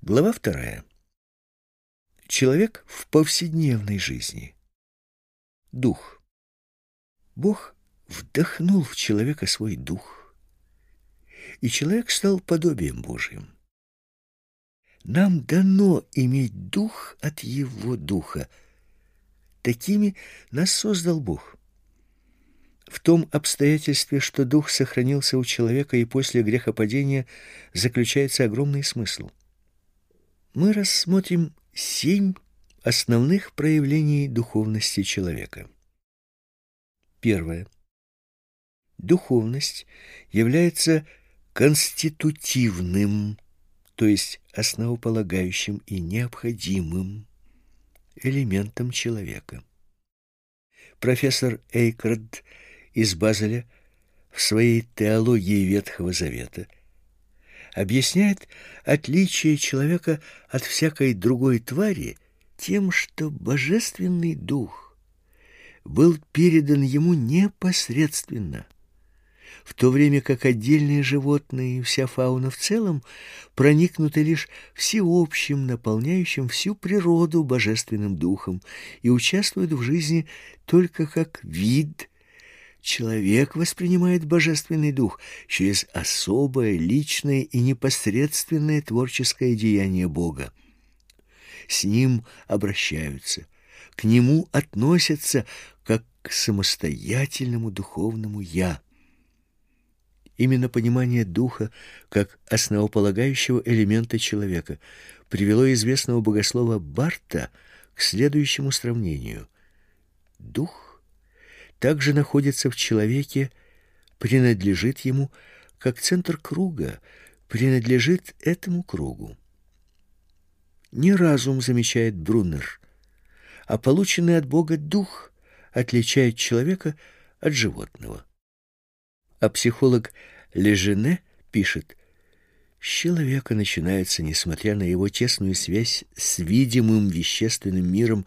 Глава вторая. Человек в повседневной жизни. Дух. Бог вдохнул в человека свой дух, и человек стал подобием Божьим. Нам дано иметь дух от его духа. Такими нас создал Бог. В том обстоятельстве, что дух сохранился у человека и после грехопадения, заключается огромный смысл. Мы рассмотрим семь основных проявлений духовности человека. Первое. Духовность является конститутивным, то есть основополагающим и необходимым элементом человека. Профессор Эйкард из Базеля в своей теологии Ветхого Завета объясняет отличие человека от всякой другой твари тем, что божественный дух был передан ему непосредственно – в то время как отдельные животные и вся фауна в целом проникнуты лишь всеобщим, наполняющим всю природу божественным духом и участвуют в жизни только как вид. Человек воспринимает божественный дух через особое, личное и непосредственное творческое деяние Бога. С ним обращаются, к нему относятся как к самостоятельному духовному «я». Именно понимание духа как основополагающего элемента человека привело известного богослова Барта к следующему сравнению. Дух также находится в человеке, принадлежит ему, как центр круга принадлежит этому кругу. Не разум замечает Бруннер, а полученный от Бога дух отличает человека от животного. А психолог Лежене пишет, с человека начинается, несмотря на его тесную связь с видимым вещественным миром,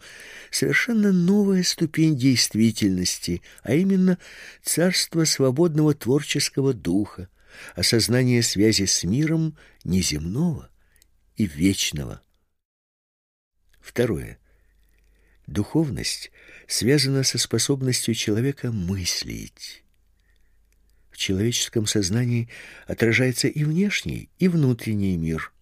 совершенно новая ступень действительности, а именно царство свободного творческого духа, осознание связи с миром неземного и вечного. Второе. Духовность связана со способностью человека мыслить. Человеческом сознании отражается и внешний, и внутренний мир.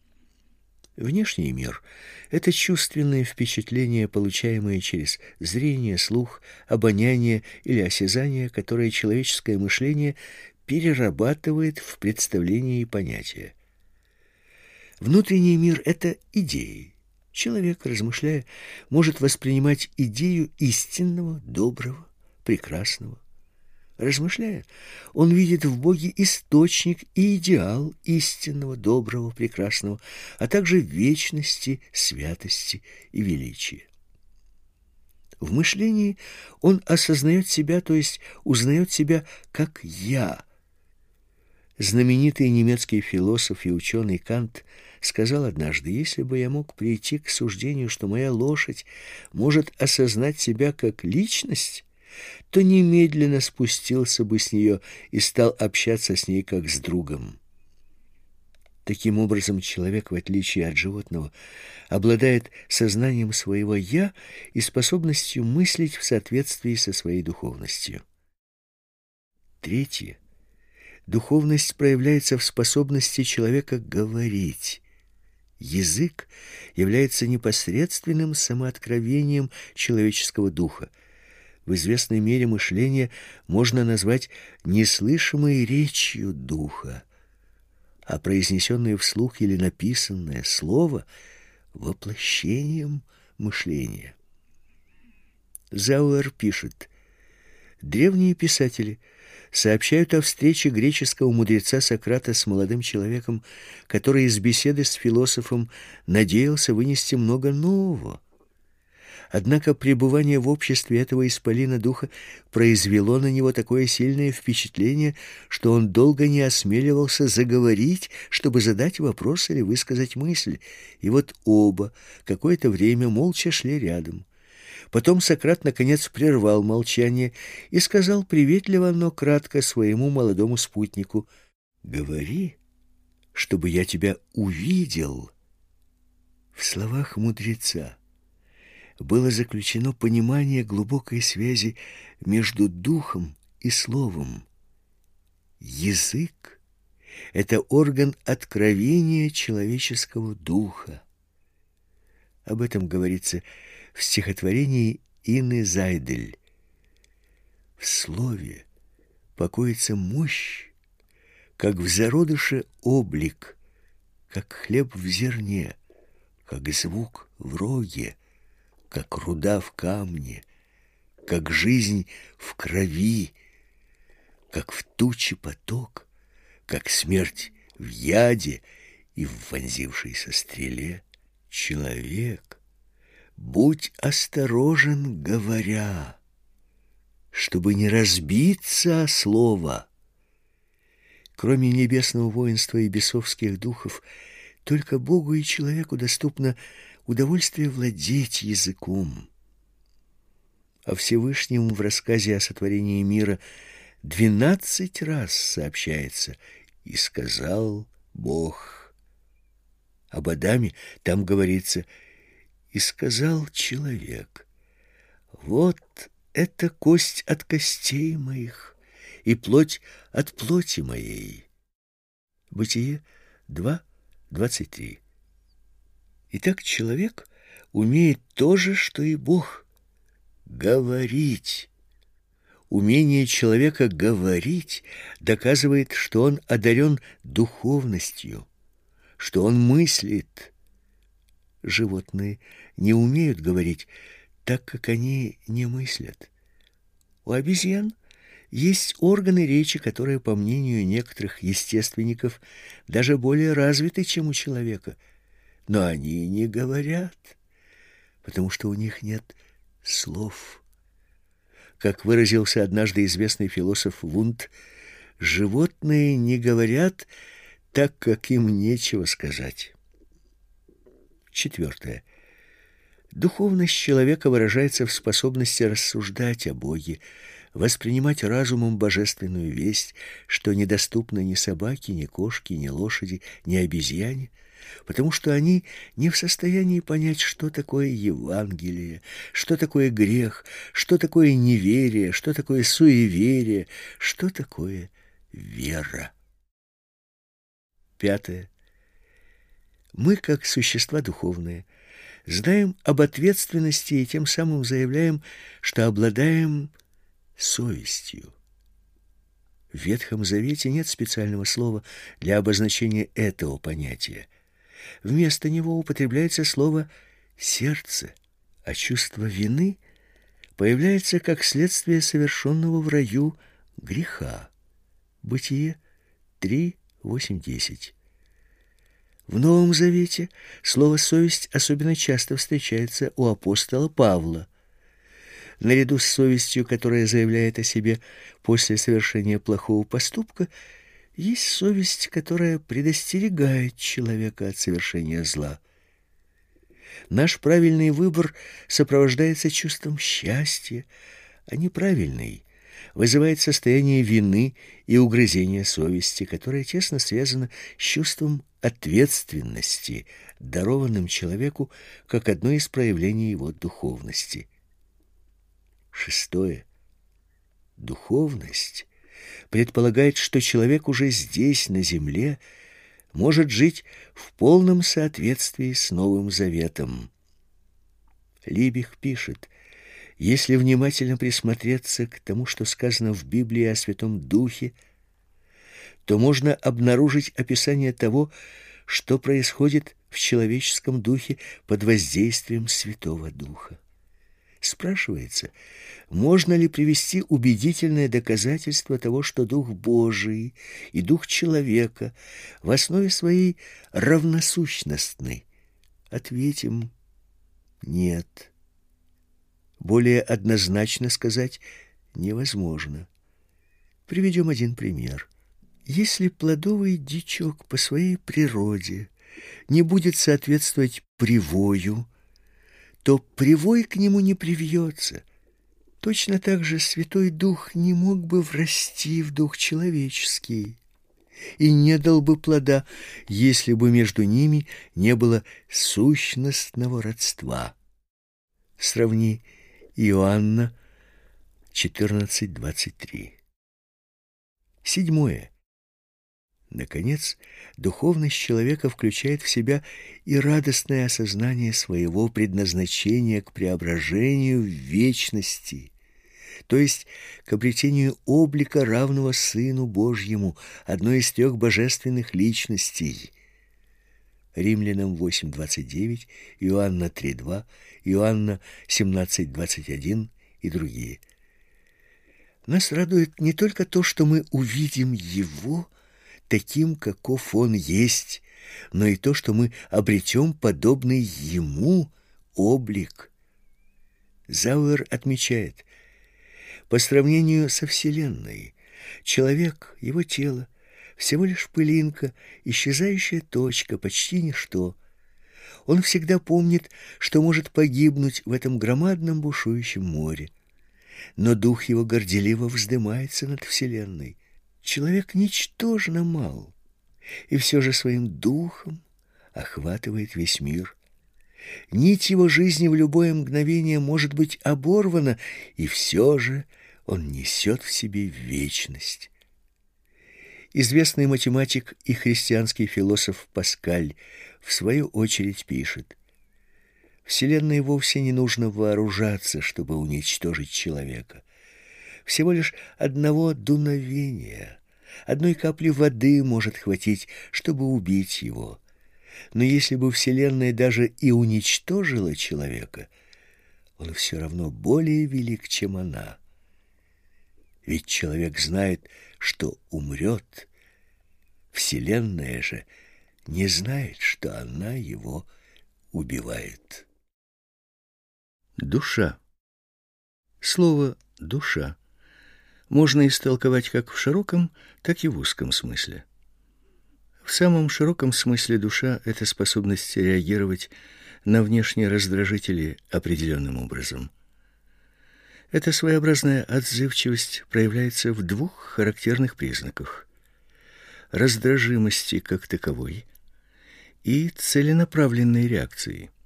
Внешний мир — это чувственные впечатления, получаемые через зрение, слух, обоняние или осязание, которое человеческое мышление перерабатывает в представления и понятия. Внутренний мир — это идеи. Человек, размышляя, может воспринимать идею истинного, доброго, прекрасного. Размышляя, он видит в Боге источник и идеал истинного, доброго, прекрасного, а также вечности, святости и величия. В мышлении он осознает себя, то есть узнает себя как «я». Знаменитый немецкий философ и ученый Кант сказал однажды, если бы я мог прийти к суждению, что моя лошадь может осознать себя как личность, то немедленно спустился бы с нее и стал общаться с ней как с другом. Таким образом, человек, в отличие от животного, обладает сознанием своего «я» и способностью мыслить в соответствии со своей духовностью. Третье. Духовность проявляется в способности человека говорить. Язык является непосредственным самооткровением человеческого духа – в известной мере мышление можно назвать неслышимой речью духа, а произнесенное вслух или написанное слово — воплощением мышления. Зауэр пишет, «Древние писатели сообщают о встрече греческого мудреца Сократа с молодым человеком, который из беседы с философом надеялся вынести много нового». Однако пребывание в обществе этого исполина духа произвело на него такое сильное впечатление, что он долго не осмеливался заговорить, чтобы задать вопрос или высказать мысль. И вот оба какое-то время молча шли рядом. Потом Сократ наконец прервал молчание и сказал приветливо, но кратко своему молодому спутнику: "Говори, чтобы я тебя увидел". В словах мудреца было заключено понимание глубокой связи между духом и словом. Язык — это орган откровения человеческого духа. Об этом говорится в стихотворении Инны Зайдель. В слове покоится мощь, как в зародыше облик, как хлеб в зерне, как звук в роге, как руда в камне, как жизнь в крови, как в туче поток, как смерть в яде и в вонзившейся стреле. Человек, будь осторожен, говоря, чтобы не разбиться о слово. Кроме небесного воинства и бесовских духов, только Богу и человеку доступно удовольствие владеть языком. О Всевышнем в рассказе о сотворении мира двенадцать раз сообщается «И сказал Бог». Об Адаме там говорится «И сказал человек». Вот это кость от костей моих и плоть от плоти моей. Бытие 2.23 Итак, человек умеет то же, что и Бог — говорить. Умение человека говорить доказывает, что он одарен духовностью, что он мыслит. Животные не умеют говорить, так как они не мыслят. У обезьян есть органы речи, которые, по мнению некоторых естественников, даже более развиты, чем у человека — но они не говорят, потому что у них нет слов. Как выразился однажды известный философ Вунд, животные не говорят так, как им нечего сказать. Четвертое. Духовность человека выражается в способности рассуждать о Боге, воспринимать разумом божественную весть, что недоступно ни собаке, ни кошке, ни лошади, ни обезьяне, потому что они не в состоянии понять, что такое Евангелие, что такое грех, что такое неверие, что такое суеверие, что такое вера. Пятое. Мы, как существа духовные, знаем об ответственности и тем самым заявляем, что обладаем совестью. В Ветхом Завете нет специального слова для обозначения этого понятия. Вместо него употребляется слово «сердце», а чувство вины появляется как следствие совершенного в раю греха. Бытие 3, 8, 10. В Новом Завете слово «совесть» особенно часто встречается у апостола Павла. Наряду с совестью, которая заявляет о себе после совершения плохого поступка, есть совесть, которая предостерегает человека от совершения зла. Наш правильный выбор сопровождается чувством счастья, а неправильный вызывает состояние вины и угрызения совести, которое тесно связано с чувством ответственности, дарованным человеку как одно из проявлений его духовности. Шестое. Духовность предполагает, что человек уже здесь, на земле, может жить в полном соответствии с Новым Заветом. Либих пишет, если внимательно присмотреться к тому, что сказано в Библии о Святом Духе, то можно обнаружить описание того, что происходит в человеческом духе под воздействием Святого Духа. Спрашивается, можно ли привести убедительное доказательство того, что Дух Божий и Дух человека в основе своей равносущностны? Ответим нет. Более однозначно сказать невозможно. Приведем один пример. Если плодовый дичок по своей природе не будет соответствовать привою, то привой к нему не привьется. Точно так же Святой Дух не мог бы врасти в дух человеческий. и не дал бы плода, если бы между ними не было сущностного родства. Сравни Иоанна 14:23. Седьмое. Наконец, духовность человека включает в себя и радостное осознание своего предназначения к преображению в вечности, то есть к обретению облика равного Сыну Божьему, одной из трех божественных личностей. Римлянам 8:29, Иоанна 3:2, Иоанна 17:21 и другие. Нас радует не только то, что мы увидим его, таким, каков он есть, но и то, что мы обретем подобный ему облик. Зауэр отмечает, по сравнению со Вселенной, человек, его тело, всего лишь пылинка, исчезающая точка, почти ничто. Он всегда помнит, что может погибнуть в этом громадном бушующем море. Но дух его горделиво вздымается над Вселенной. Человек ничтожно мал, и все же своим духом охватывает весь мир. Нить его жизни в любое мгновение может быть оборвана, и все же он несет в себе вечность. Известный математик и христианский философ Паскаль в свою очередь пишет: Вселенной вовсе не нужно вооружаться, чтобы уничтожить человека всего лишь одного дуновения, одной капли воды может хватить, чтобы убить его. Но если бы Вселенная даже и уничтожила человека, он все равно более велик, чем она. Ведь человек знает, что умрет. Вселенная же не знает, что она его убивает. Душа. Слово «душа» можно истолковать как в широком, так и в узком смысле. В самом широком смысле душа — это способность реагировать на внешние раздражители определенным образом. Эта своеобразная отзывчивость проявляется в двух характерных признаках — раздражимости как таковой и целенаправленной реакции —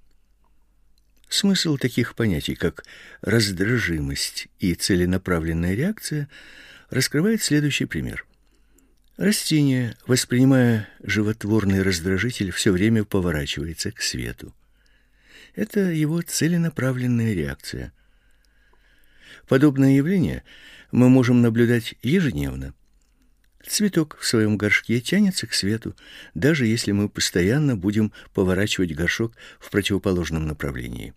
Смысл таких понятий, как раздражимость и целенаправленная реакция, раскрывает следующий пример. Растение, воспринимая животворный раздражитель, все время поворачивается к свету. Это его целенаправленная реакция. Подобное явление мы можем наблюдать ежедневно. Цветок в своем горшке тянется к свету, даже если мы постоянно будем поворачивать горшок в противоположном направлении.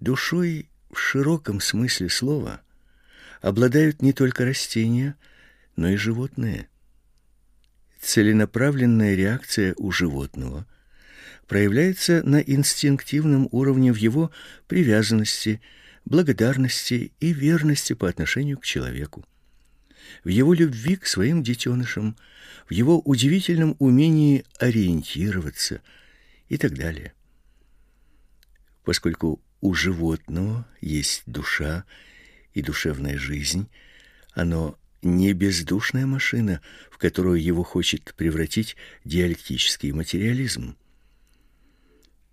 Душой в широком смысле слова обладают не только растения, но и животные. Целенаправленная реакция у животного проявляется на инстинктивном уровне в его привязанности, благодарности и верности по отношению к человеку в его любви к своим детенышам, в его удивительном умении ориентироваться и так далее. Поскольку у животного есть душа и душевная жизнь, оно не бездушная машина, в которую его хочет превратить диалектический материализм.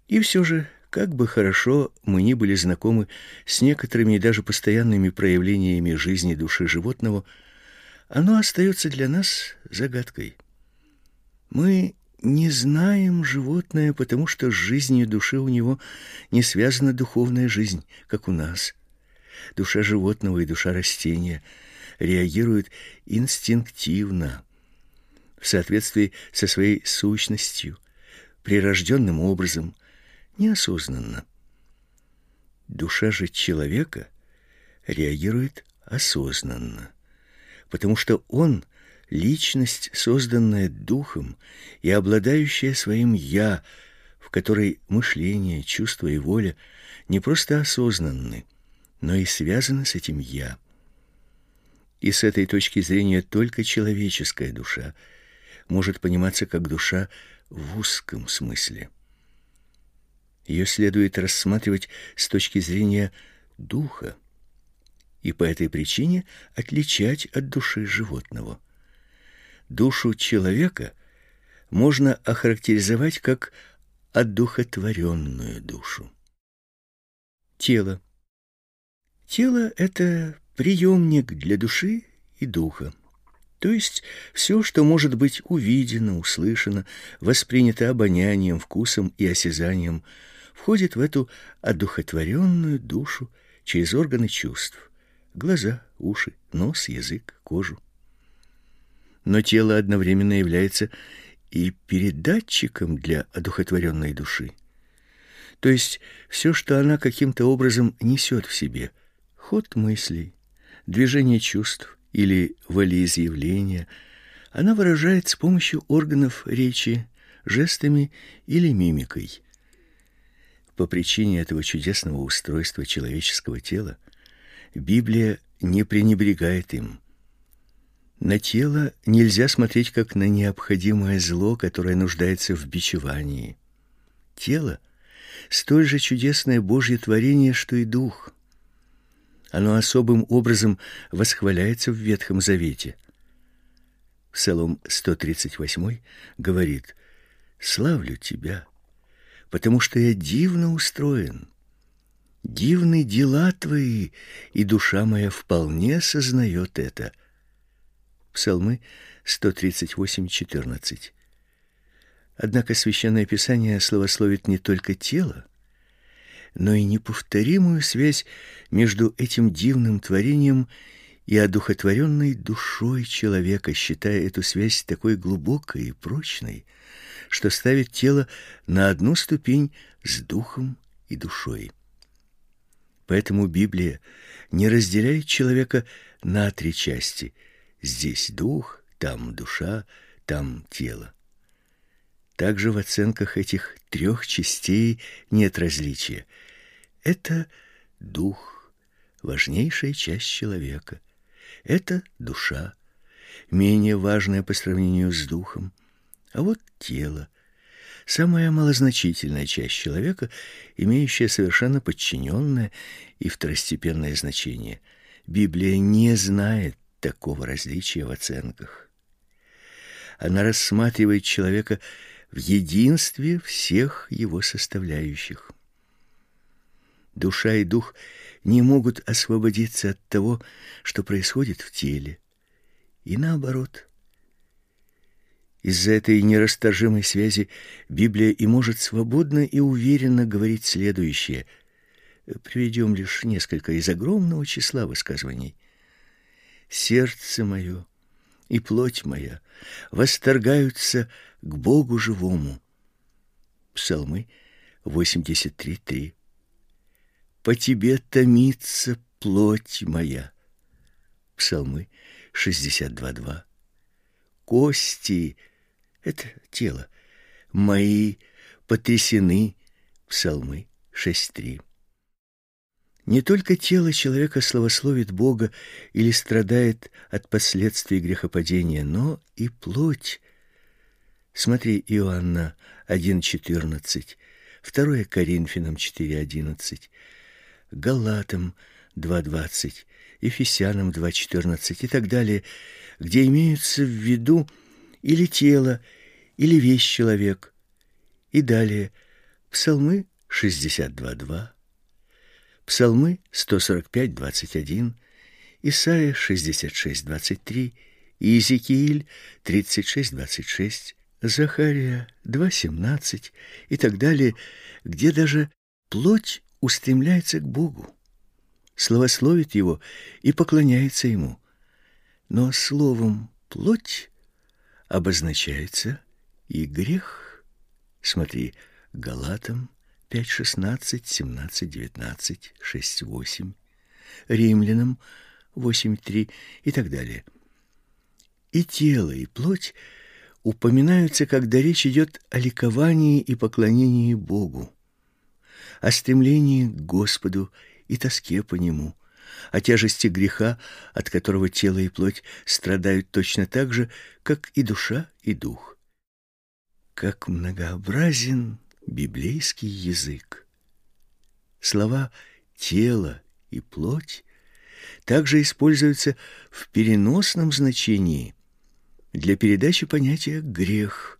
И все же, как бы хорошо мы ни были знакомы с некоторыми и даже постоянными проявлениями жизни души животного – оно остается для нас загадкой. Мы не знаем животное, потому что с жизнью души у него не связана духовная жизнь, как у нас. Душа животного и душа растения реагируют инстинктивно, в соответствии со своей сущностью, прирожденным образом, неосознанно. Душа же человека реагирует осознанно потому что он — личность, созданная духом и обладающая своим «я», в которой мышление, чувство и воля не просто осознанны, но и связаны с этим «я». И с этой точки зрения только человеческая душа может пониматься как душа в узком смысле. Ее следует рассматривать с точки зрения духа, и по этой причине отличать от души животного. Душу человека можно охарактеризовать как одухотворенную душу. Тело. Тело — это приемник для души и духа. То есть все, что может быть увидено, услышано, воспринято обонянием, вкусом и осязанием, входит в эту одухотворенную душу через органы чувств: глаза, уши, нос, язык, кожу. Но тело одновременно является и передатчиком для одухотворенной души. То есть все, что она каким-то образом несет в себе: ход мыслей, движение чувств или волеизъявления, она выражает с помощью органов речи, жестами или мимикой. По причине этого чудесного устройства человеческого тела Библия не пренебрегает им. На тело нельзя смотреть как на необходимое зло, которое нуждается в бичевании. Тело столь же чудесное Божье творение, что и дух. Оно особым образом восхваляется в Ветхом Завете. Псалом 138 говорит: "Славлю тебя, потому что я дивно устроен. Дивны дела твои, и душа моя вполне сознает это". Псалмы 138:14. Однако священное писание словословит не только тело, но и неповторимую связь между этим дивным творением и одухотворенной душой человека, считая эту связь такой глубокой и прочной, что ставит тело на одну ступень с духом и душой. Поэтому Библия не разделяет человека на три части: здесь дух, там душа, там тело. Также в оценках этих трех частей нет различия. Это дух, важнейшая часть человека. Это душа, менее важная по сравнению с духом. А вот тело, самая малозначительная часть человека, имеющая совершенно подчиненное и второстепенное значение. Библия не знает такого различия в оценках. Она рассматривает человека в единстве всех его составляющих. Душа и дух не могут освободиться от того, что происходит в теле, и наоборот. Из-за этой нерасторжимой связи Библия и может свободно и уверенно говорить следующее. Приведем лишь несколько из огромного числа высказываний. Сердце мое и плоть моя восторгаются к Богу живому. Псалмы 83:3. По тебе томится плоть моя. Псалмы 62:2. Кости это тело мои потрясены. Псалмы 6:3. Не только тело человека славословит Бога или страдает от последствий грехопадения, но и плоть. Смотри Иоанна 1:14, 2 Коринфянам 4:11, Галатам 2:20, Ефесянам 2:14 и так далее, где имеются в виду или тело, или весь человек. И далее Псалмы 62:2, Псалмы 145:21, Исайя 66:23, Иезекииль 36:26, Захария 2:17 и так далее, где даже плоть устремляется к Богу, славословит его и поклоняется ему. Но словом плоть обозначается и грех. Смотри, Галатам 5:16, 17, 19, 6:8, Римлянам 8:3 и так далее. И тело, и плоть упоминаются, когда речь идет о ликовании и поклонении Богу, о стремлении к Господу и тоске по нему, о тяжести греха, от которого тело и плоть страдают точно так же, как и душа и дух. Как многообразен библейский язык. Слова тело и плоть также используются в переносном значении, для передачи понятия грех.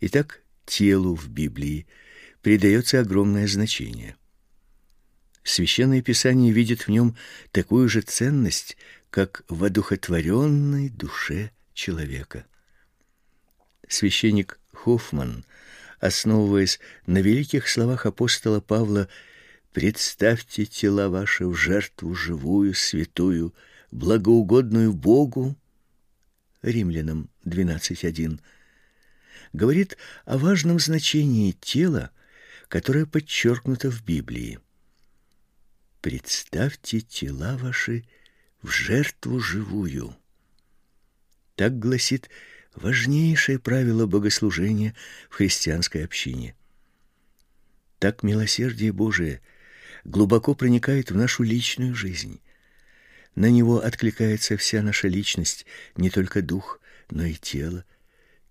Итак, телу в Библии придается огромное значение. Священное Писание видит в нем такую же ценность, как в одухотворенной душе человека. Священник Хоффман, основываясь на великих словах апостола Павла «Представьте тела ваши в жертву живую, святую, благоугодную Богу», Римлянам 12.1, говорит о важном значении тела, которое подчеркнуто в Библии. Представьте тела ваши в жертву живую. Так гласит важнейшее правило богослужения в христианской общине. Так милосердие Божие глубоко проникает в нашу личную жизнь. На него откликается вся наша личность, не только дух, но и тело,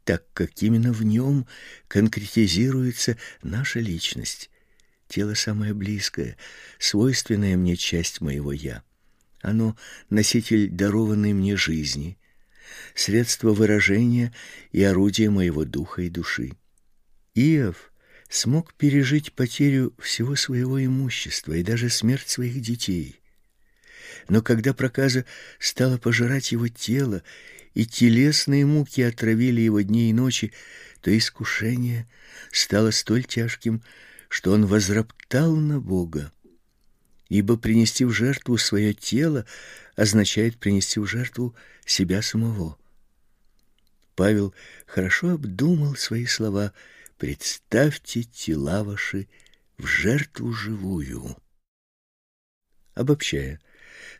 так как именно в нем конкретизируется наша личность. Тело самое близкое, свойственная мне часть моего я. Оно носитель дарованной мне жизни, средство выражения и орудие моего духа и души. Иов смог пережить потерю всего своего имущества и даже смерть своих детей. Но когда проказа стала пожирать его тело, и телесные муки отравили его дни и ночи, то искушение стало столь тяжким, что он возроптал на Бога. Ибо принести в жертву свое тело означает принести в жертву себя самого. Павел хорошо обдумал свои слова «Представьте тела ваши в жертву живую». Обобщая,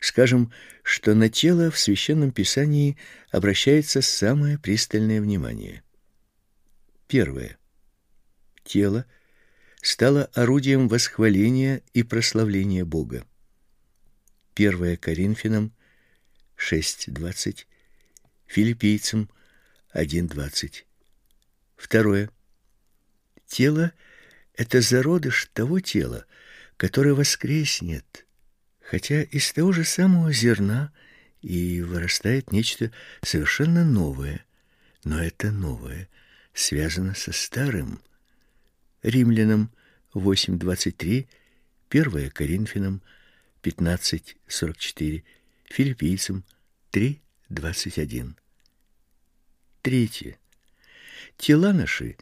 скажем, что на тело в Священном Писании обращается самое пристальное внимание. Первое. Тело — стало орудием восхваления и прославления Бога. 1 Коринфянам 6:20, Филиппийцам 1:20. Второе. Тело это зародыш того тела, которое воскреснет, хотя из того же самого зерна и вырастает нечто совершенно новое, но это новое связано со старым. Римлянам 8:23, 1 Коринфянам 15:44, Филиппийцам 3:21. Третье. Тела наши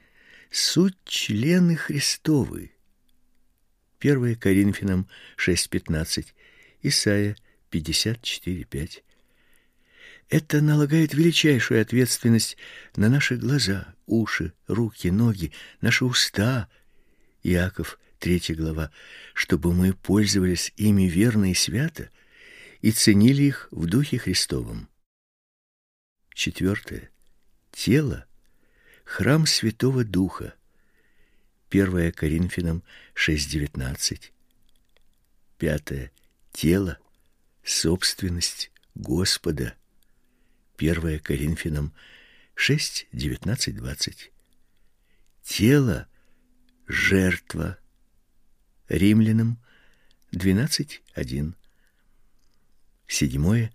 суть члены Христовы. 1 Коринфянам 6:15, Исайя 54:5. Это налагает величайшую ответственность на наши глаза, уши, руки, ноги, наши уста. Иаков, 3 глава, чтобы мы пользовались ими верно и свято и ценили их в духе Христовом. Четвертое. Тело храм Святого Духа. 1 Коринфянам 6:19. Пятое. Тело собственность Господа. 1 Коринфянам 6, 19, 20. Тело — жертва. Римлянам 12, 1. Седьмое.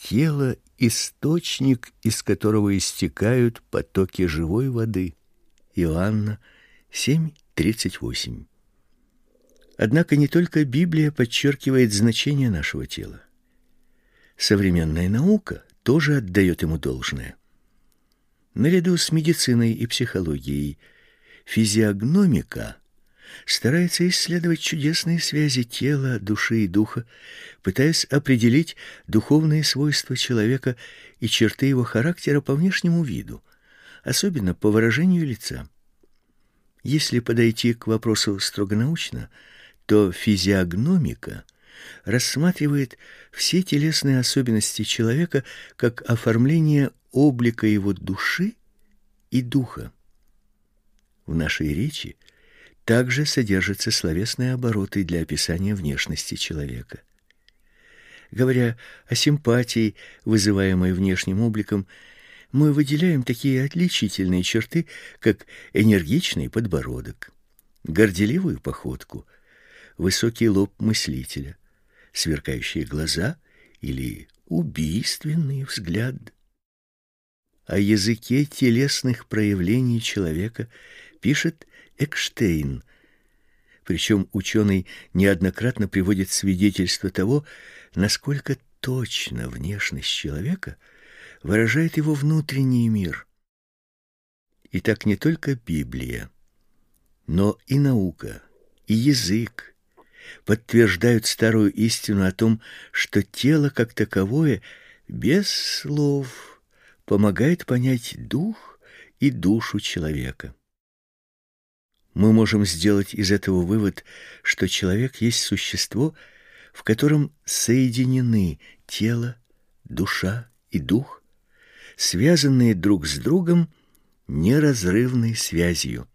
Тело — источник, из которого истекают потоки живой воды. Иоанна 7, 38. Однако не только Библия подчеркивает значение нашего тела. Современная наука тоже отдает ему должное. Наряду с медициной и психологией физиогномика старается исследовать чудесные связи тела, души и духа, пытаясь определить духовные свойства человека и черты его характера по внешнему виду, особенно по выражению лица. Если подойти к вопросу строго научно, то физиогномика рассматривает все телесные особенности человека как оформление облика его души и духа. В нашей речи также содержатся словесные обороты для описания внешности человека. Говоря о симпатии, вызываемой внешним обликом, мы выделяем такие отличительные черты, как энергичный подбородок, горделивую походку, высокий лоб мыслителя, сверкающие глаза или убийственный взгляд. о языке телесных проявлений человека пишет Экштейн. Причем ученый неоднократно приводит свидетельство того, насколько точно внешность человека выражает его внутренний мир. И так не только Библия, но и наука, и язык подтверждают старую истину о том, что тело как таковое без слов помогает понять дух и душу человека. Мы можем сделать из этого вывод, что человек есть существо, в котором соединены тело, душа и дух, связанные друг с другом неразрывной связью.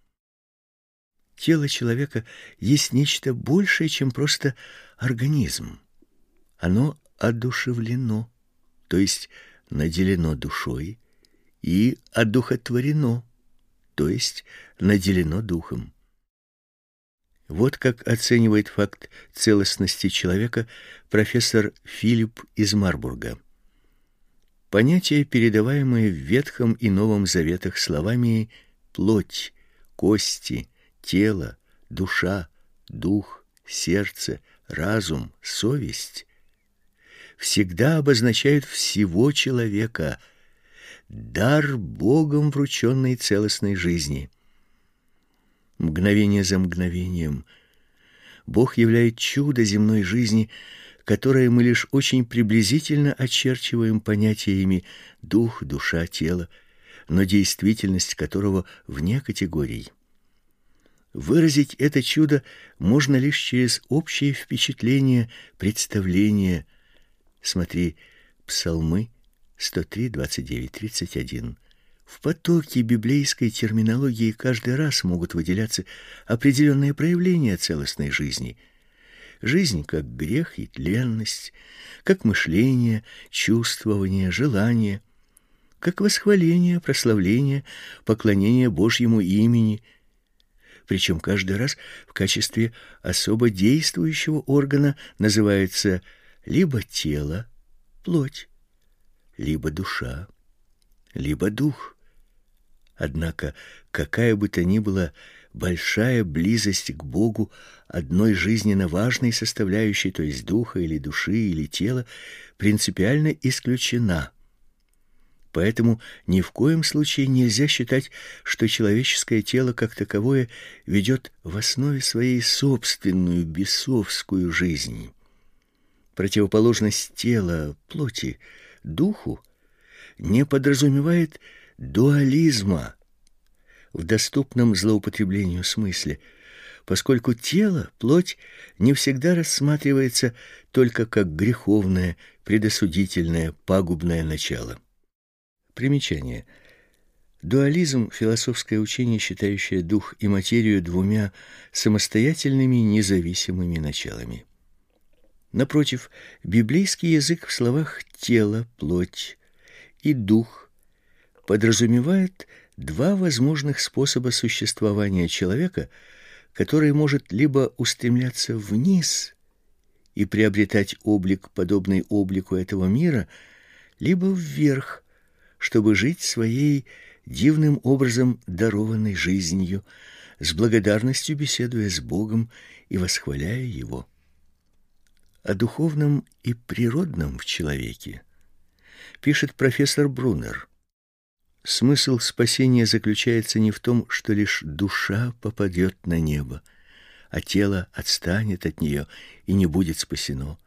Тело человека есть нечто большее, чем просто организм. Оно одушевлено, то есть наделено душой и одухотворено, то есть наделено духом. Вот как оценивает факт целостности человека профессор Филипп из Марбурга. Понятия, передаваемые в Ветхом и Новом Заветах словами плоть, кости, тело, душа, дух, сердце, разум, совесть, всегда обозначают всего человека, дар Богом врученной целостной жизни. Мгновение за мгновением Бог являет чудо земной жизни, которое мы лишь очень приблизительно очерчиваем понятиями дух, душа, тело, но действительность которого вне категорий. Выразить это чудо можно лишь через общее впечатление, представление – Смотри Псалмы 103, 29, 31. В потоке библейской терминологии каждый раз могут выделяться определенные проявления целостной жизни. Жизнь как грех и тленность, как мышление, чувствование, желание, как восхваление, прославление, поклонение Божьему имени, причем каждый раз в качестве особо действующего органа называется либо тело, плоть, либо душа, либо дух. Однако, какая бы то ни была большая близость к Богу одной жизненно важной составляющей, то есть духа или души или тела, принципиально исключена. Поэтому ни в коем случае нельзя считать, что человеческое тело как таковое ведет в основе своей собственную бесовскую жизнь противоположность тела, плоти, духу не подразумевает дуализма в доступном злоупотреблению смысле, поскольку тело, плоть не всегда рассматривается только как греховное, предосудительное, пагубное начало. Примечание. Дуализм философское учение, считающее дух и материю двумя самостоятельными независимыми началами. Напротив, библейский язык в словах тело, плоть и дух подразумевает два возможных способа существования человека, который может либо устремляться вниз и приобретать облик, подобный облику этого мира, либо вверх, чтобы жить своей дивным образом дарованной жизнью, с благодарностью беседуя с Богом и восхваляя Его о духовном и природном в человеке пишет профессор Брунер. Смысл спасения заключается не в том, что лишь душа попадет на небо, а тело отстанет от нее и не будет спасено.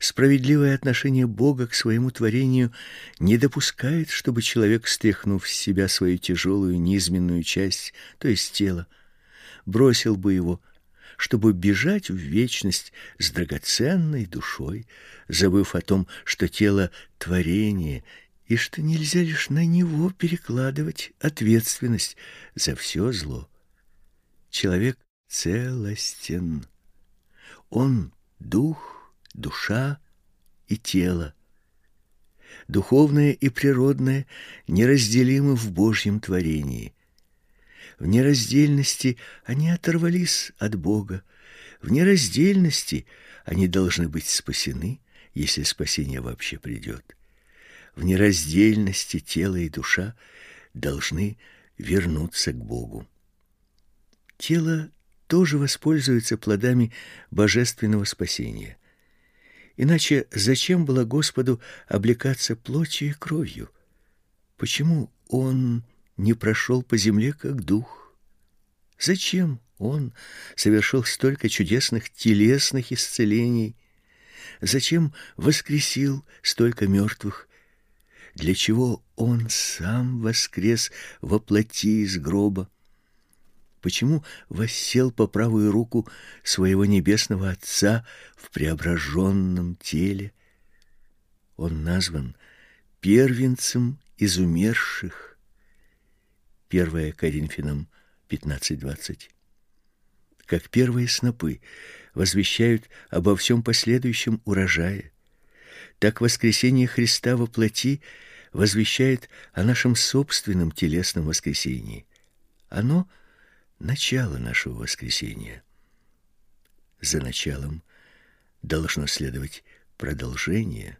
Справедливое отношение Бога к своему творению не допускает, чтобы человек, стряхнув с себя свою тяжелую низменную часть, то есть тело, бросил бы его чтобы бежать в вечность с драгоценной душой, забыв о том, что тело творение и что нельзя лишь на него перекладывать ответственность за все зло. Человек целостен. Он дух, душа и тело. Духовное и природное неразделимы в Божьем творении. В нераздельности они оторвались от Бога. В нераздельности они должны быть спасены, если спасение вообще придет. в нераздельности тело и душа должны вернуться к Богу. Тело тоже воспользуется плодами божественного спасения. Иначе зачем было Господу облекаться плотью и кровью? Почему он не прошел по земле как дух? Зачем он совершил столько чудесных телесных исцелений? Зачем воскресил столько мертвых? Для чего он сам воскрес во плоти из гроба? Почему воссел по правую руку своего небесного Отца в преображенном теле? Он назван первенцем из умерших. 1 Коринфянам 15:20. Как первые снопы возвещают обо всем последующем урожае, так воскресение Христа во плоти возвещает о нашем собственном телесном воскресении. Оно — начало нашего воскресения. За началом должно следовать продолжение.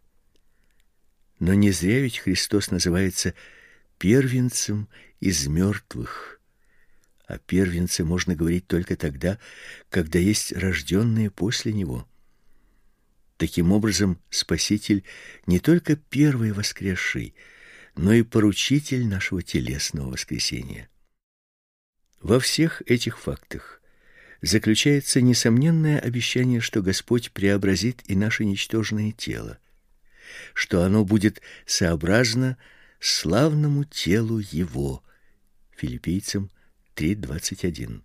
Но не зря ведь Христос называется первенцем из мертвых. О первенце можно говорить только тогда, когда есть рожденные после него. Таким образом, Спаситель не только первый воскресший, но и поручитель нашего телесного воскресения. Во всех этих фактах заключается несомненное обещание, что Господь преобразит и наше ничтожное тело, что оно будет сообразно славному телу его. Филиппийцам 3:21.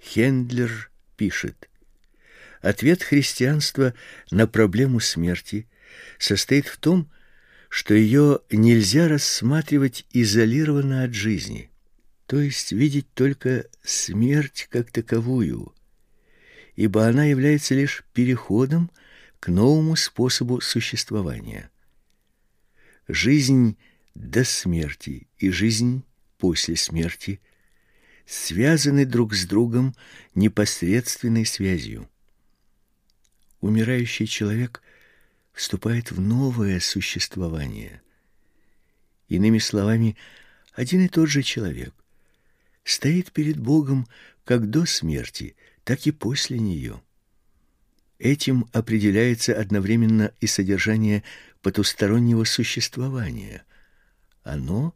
Хендлер пишет: Ответ христианства на проблему смерти состоит в том, что ее нельзя рассматривать изолированно от жизни то есть видеть только смерть как таковую, ибо она является лишь переходом к новому способу существования. Жизнь до смерти и жизнь после смерти связаны друг с другом непосредственной связью. Умирающий человек вступает в новое существование. Иными словами, один и тот же человек стоит перед Богом как до смерти, так и после нее. Этим определяется одновременно и содержание потустороннего существования. Оно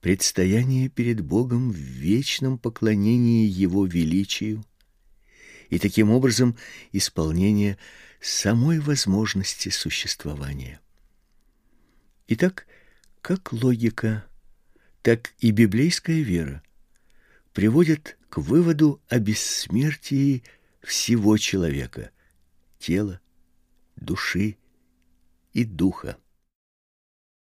предстояние перед Богом в вечном поклонении его величию и таким образом исполнение самой возможности существования. Итак, как логика, так и библейская вера приводит к выводу о бессмертии всего человека: тела, души и духа.